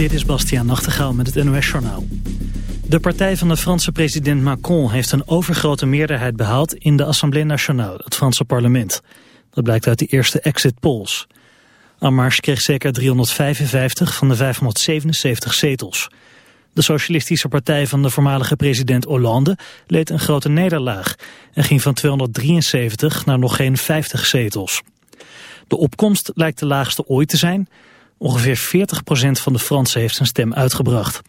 Dit is Bastiaan Nachtegaal met het NOS-journaal. De partij van de Franse president Macron heeft een overgrote meerderheid behaald in de Assemblée Nationale, het Franse parlement. Dat blijkt uit de eerste exit polls. Marche kreeg zeker 355 van de 577 zetels. De socialistische partij van de voormalige president Hollande leed een grote nederlaag en ging van 273 naar nog geen 50 zetels. De opkomst lijkt de laagste ooit te zijn. Ongeveer 40% van de Fransen heeft zijn stem uitgebracht.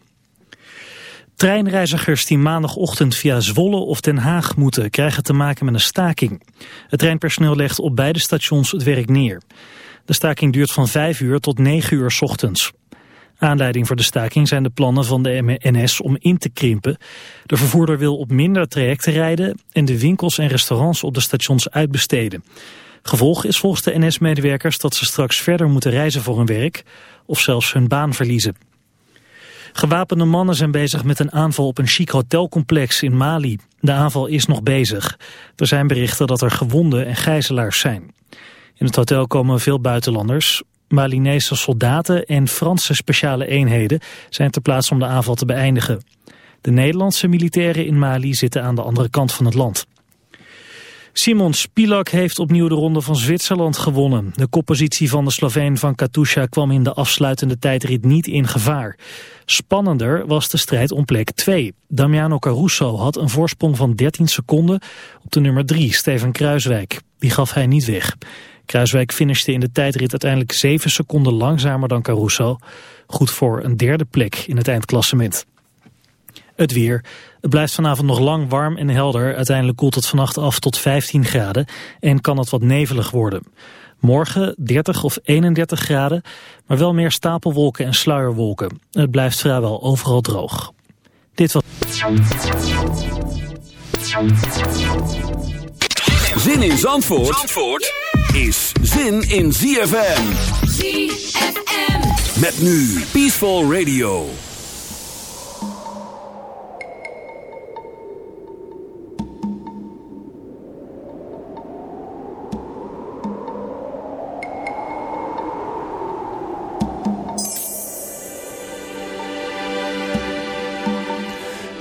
Treinreizigers die maandagochtend via Zwolle of Den Haag moeten... krijgen te maken met een staking. Het treinpersoneel legt op beide stations het werk neer. De staking duurt van 5 uur tot 9 uur ochtends. Aanleiding voor de staking zijn de plannen van de NS om in te krimpen. De vervoerder wil op minder trajecten rijden... en de winkels en restaurants op de stations uitbesteden. Gevolg is volgens de NS-medewerkers dat ze straks verder moeten reizen voor hun werk... of zelfs hun baan verliezen. Gewapende mannen zijn bezig met een aanval op een chic hotelcomplex in Mali. De aanval is nog bezig. Er zijn berichten dat er gewonden en gijzelaars zijn. In het hotel komen veel buitenlanders. Malinese soldaten en Franse speciale eenheden zijn ter plaatse om de aanval te beëindigen. De Nederlandse militairen in Mali zitten aan de andere kant van het land. Simon Spilak heeft opnieuw de ronde van Zwitserland gewonnen. De koppositie van de Sloveen van Katusha kwam in de afsluitende tijdrit niet in gevaar. Spannender was de strijd om plek 2. Damiano Caruso had een voorsprong van 13 seconden op de nummer 3, Steven Kruiswijk. Die gaf hij niet weg. Kruiswijk finishte in de tijdrit uiteindelijk 7 seconden langzamer dan Caruso. Goed voor een derde plek in het eindklassement. Het weer. Het blijft vanavond nog lang warm en helder. Uiteindelijk koelt het vannacht af tot 15 graden en kan het wat nevelig worden. Morgen 30 of 31 graden, maar wel meer stapelwolken en sluierwolken. Het blijft vrijwel overal droog. Dit was... Zin in Zandvoort, Zandvoort is zin in ZFM. ZFM. Met nu Peaceful Radio.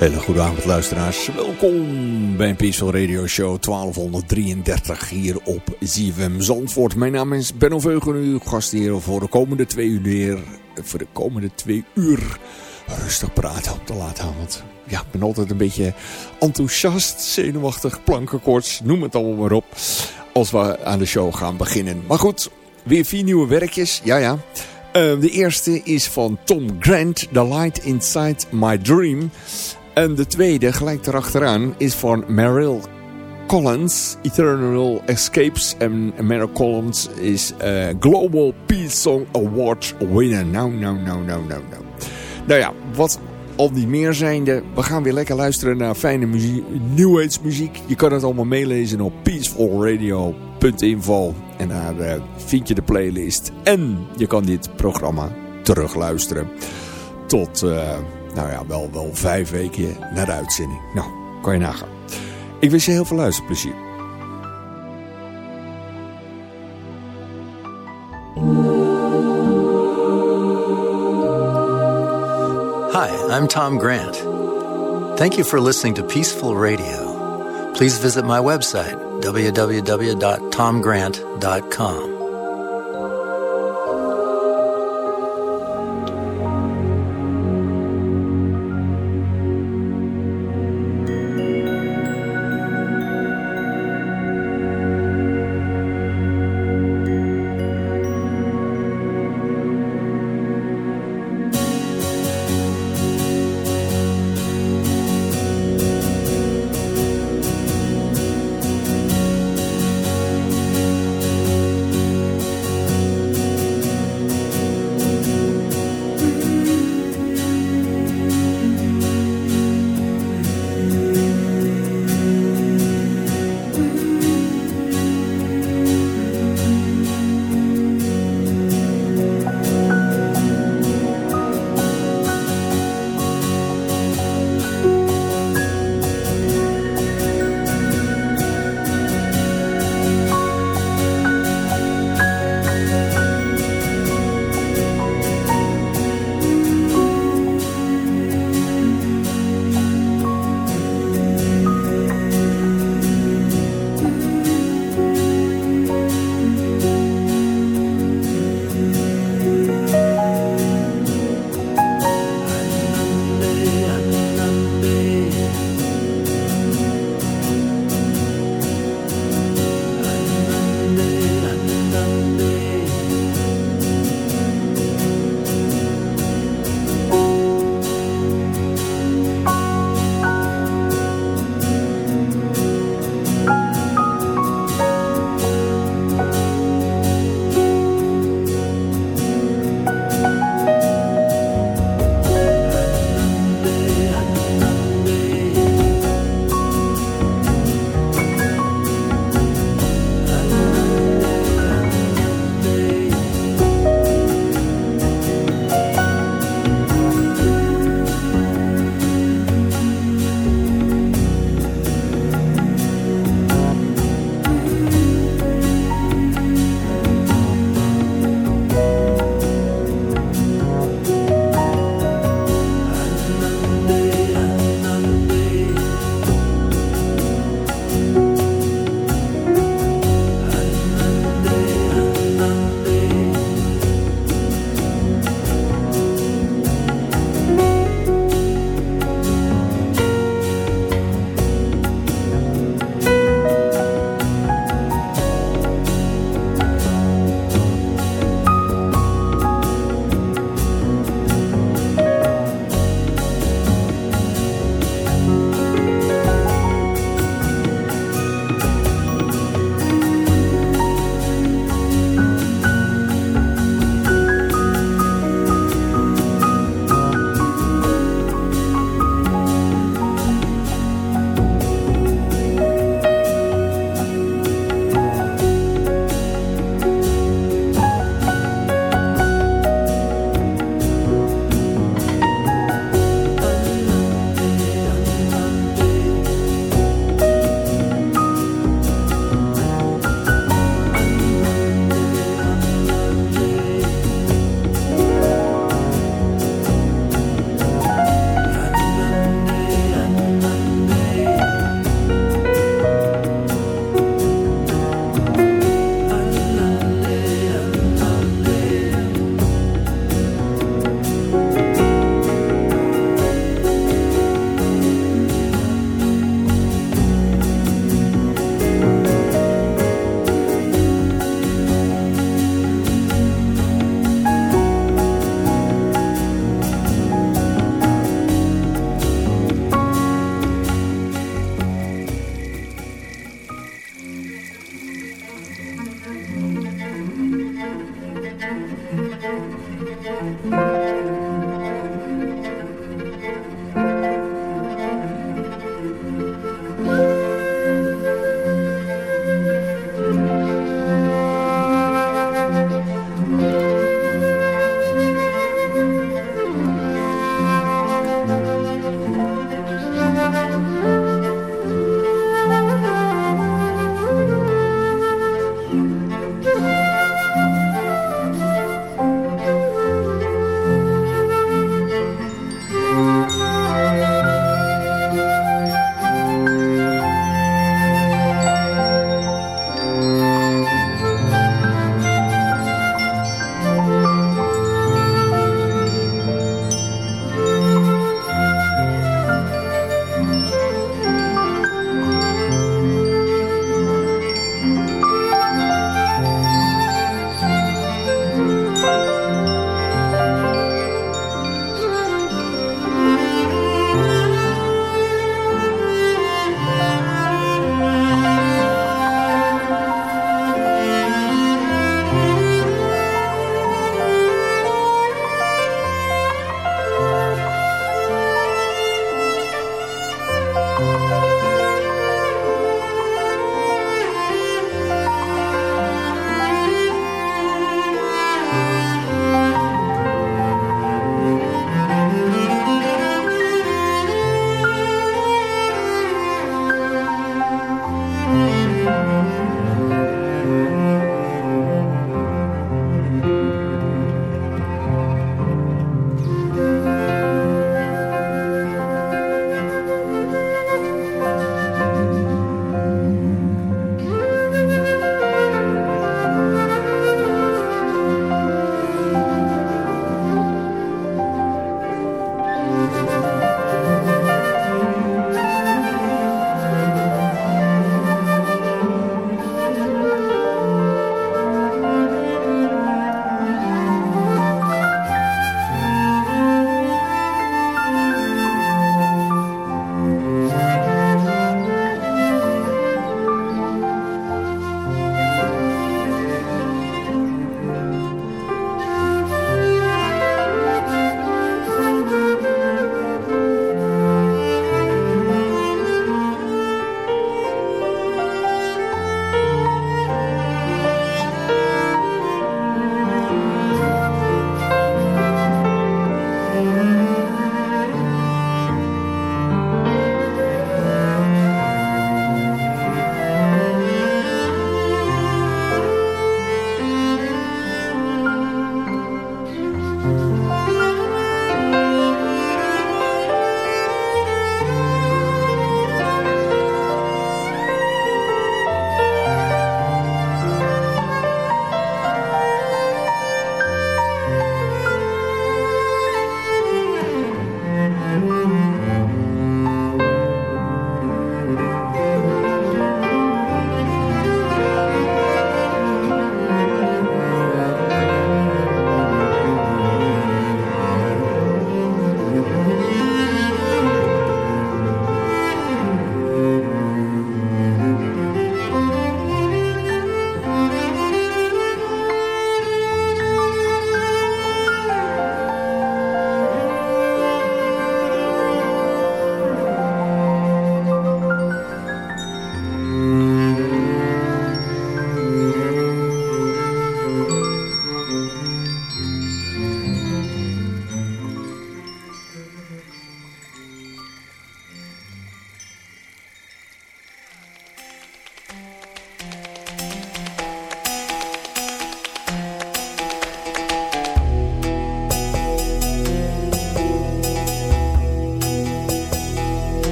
Hele goede avond luisteraars. Welkom bij een Peaceful Radio Show 1233 hier op ZFM Zandvoort. Mijn naam is Benno Veugen, uw gast hier voor de komende twee uur. Voor de komende twee uur rustig praten op de laatavond. Ja, ik ben altijd een beetje enthousiast, zenuwachtig, plankenkoorts, noem het allemaal maar op. Als we aan de show gaan beginnen. Maar goed, weer vier nieuwe werkjes. Ja, ja. Uh, de eerste is van Tom Grant, The Light Inside My Dream. En de tweede, gelijk erachteraan, is van Meryl Collins, Eternal Escapes. En Meryl Collins is uh, Global Peace Song Award winner. Nou, nou, nou, nou, nou, nou. Nou ja, wat al die meer zijnde. We gaan weer lekker luisteren naar fijne muziek, New Age muziek. Je kan het allemaal meelezen op peacefulradio.info. En daar uh, vind je de playlist. En je kan dit programma terugluisteren. Tot... Uh, nou ja, wel, wel vijf weken na de uitzending. Nou, kan je nagaan. Ik wens je heel veel luisterplezier. Hi, I'm Tom Grant. Thank you for listening to Peaceful Radio. Please visit my website, www.tomgrant.com.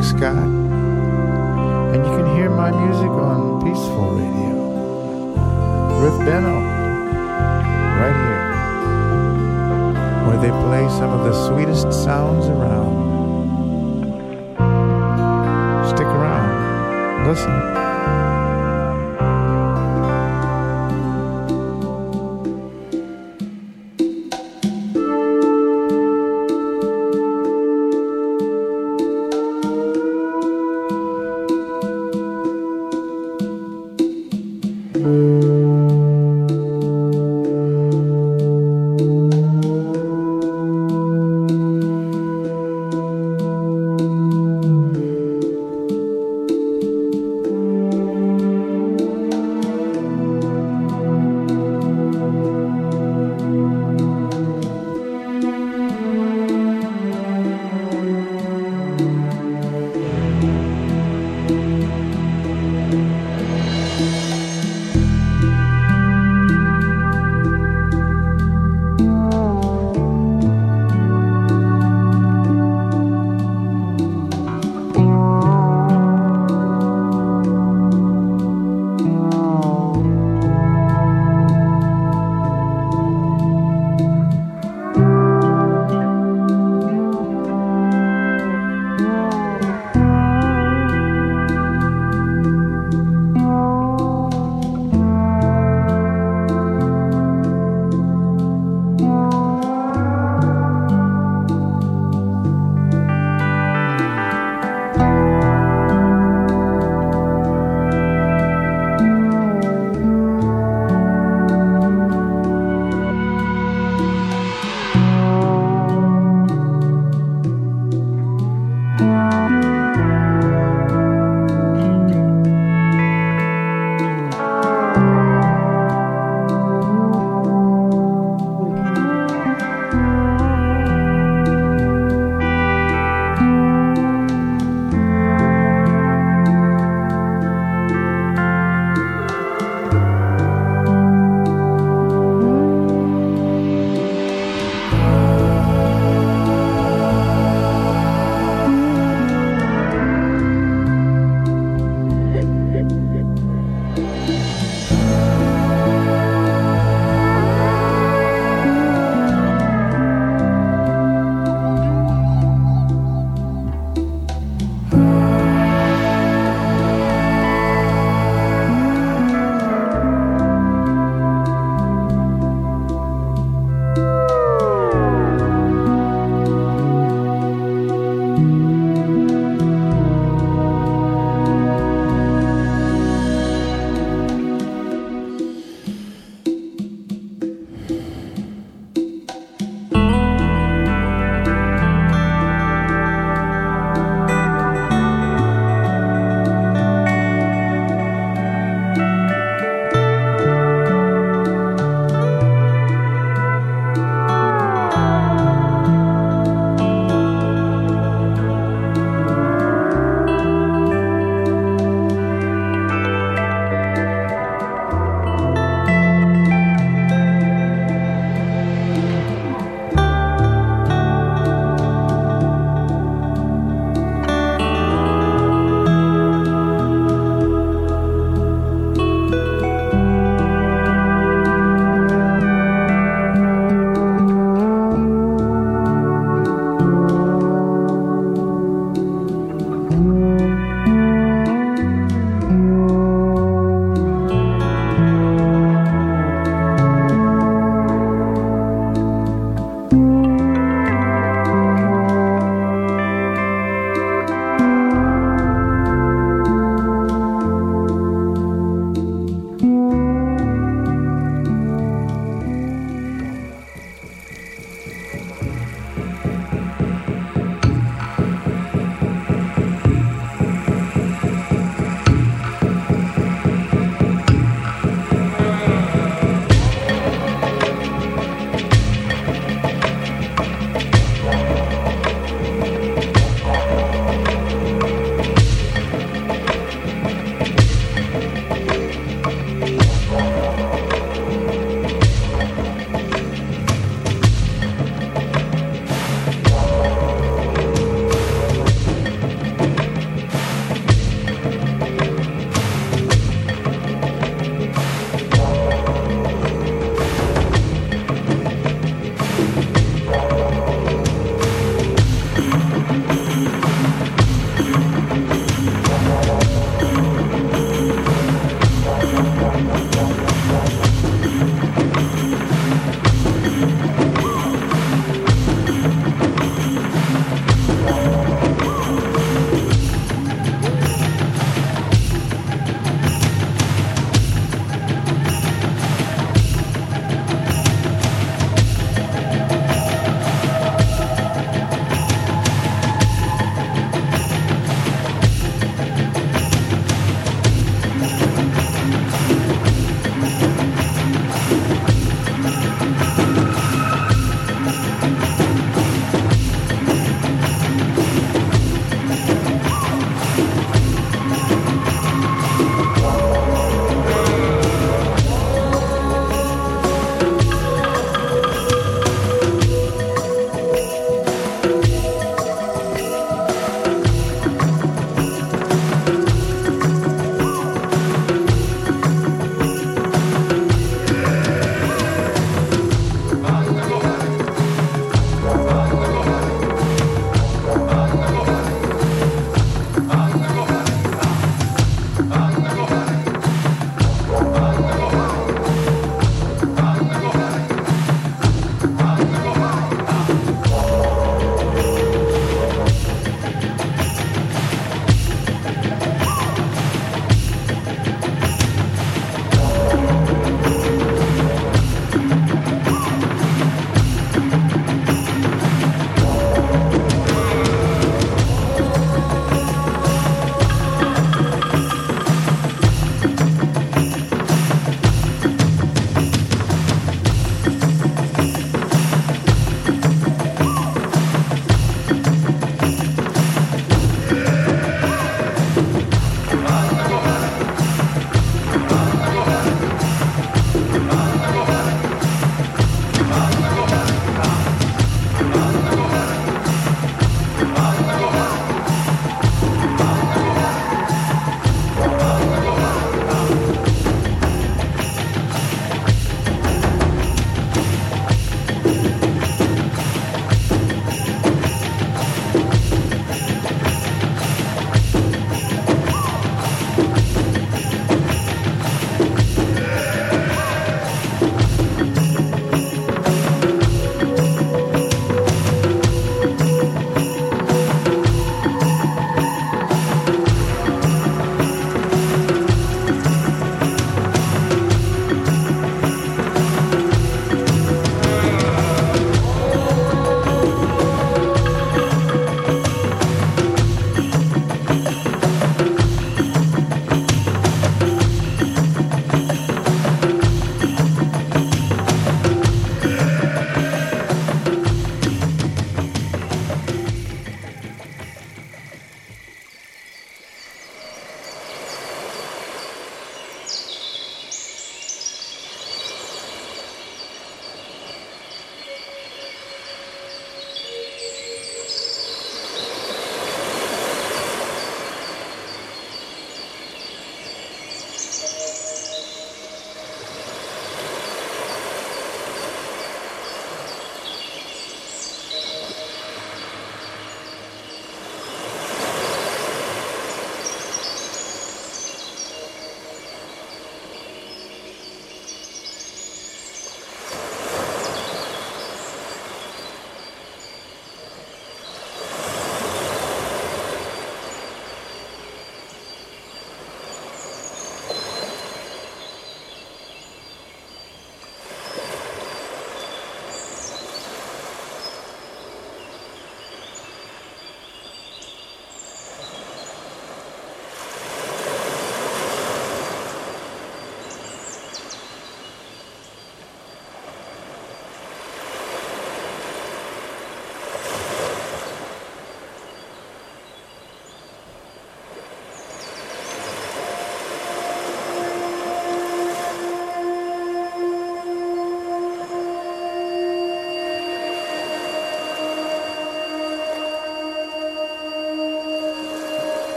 this is